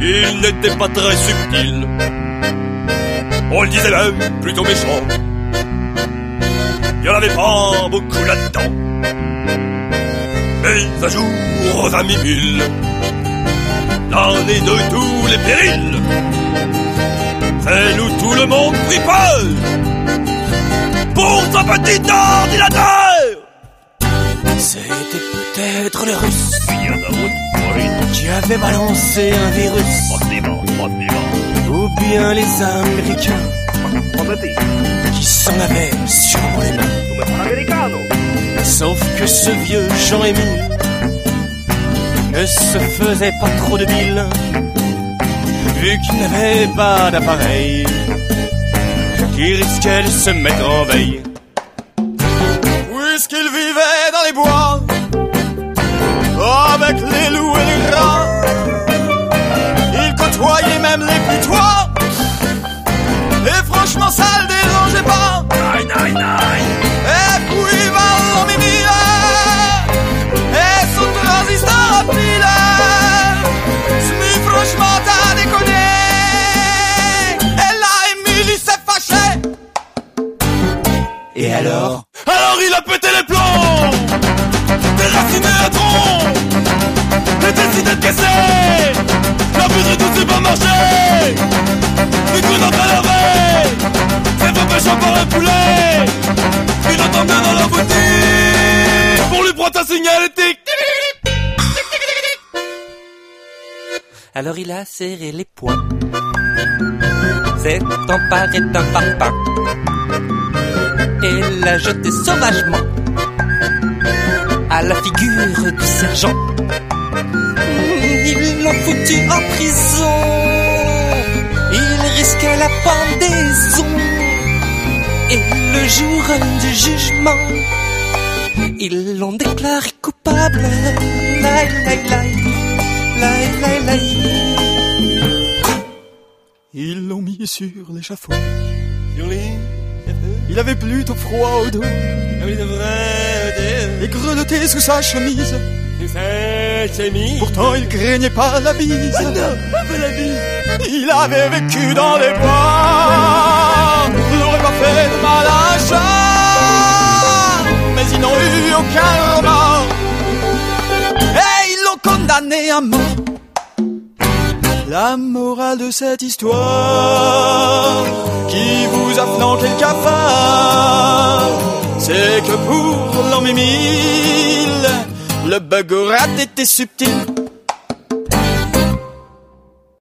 Il n'était pas très subtil. On le disait même plutôt méchant. Il n'y en avait pas beaucoup là-dedans. Mais un jour, aux amis mille, l'année de tous les périls, c'est nous tout le monde pris peur pour son petit ordinateur. C'était peut-être les Russes qui avaient balancé un virus. Ou bien les Américains qui s'en avaient sur les mains. Sauf que ce vieux Jean-Émile ne se faisait pas trop de bile, vu qu'il n'avait pas d'appareil qui risquait de se mettre en veille. Loups et les rats, il côtoyait même les putois, et franchement ça le dérangeait pas. Nine, nine, nine. Et puis va Mimi Et son transistor à pile. Smi franchement t'as déconné. Et là Emily s'est fâchée. Et alors? Alors il a pété les plombs. Déraciné à tronc décidé de casser La poudre tout c'est pas marché Du coup dans ta laver C'est pas péchant par un poulet. Il entend bien dans la boutique. Pour lui prendre un signalétique Alors il a serré les poings. S'est emparé d'un parpaing. Et l'a jeté sauvagement À la figure du sergent Ils l'ont foutu en prison. Il risquait la pendaison. Et le jour du jugement. Ils l'ont déclaré coupable. Laï, laï, laï, laï, laï, laï. Ils l'ont mis sur l'échafaud. Il avait plutôt froid au dos Et grelotté sous sa chemise Pourtant il craignait pas la bise. Il avait vécu dans les bois. N'aurait pas fait de mal à un chat. Mais ils n'ont eu aucun remords. Et ils l'ont condamné à mort. La morale de cette histoire qui vous a flanqué le cafard, le bug était subtil.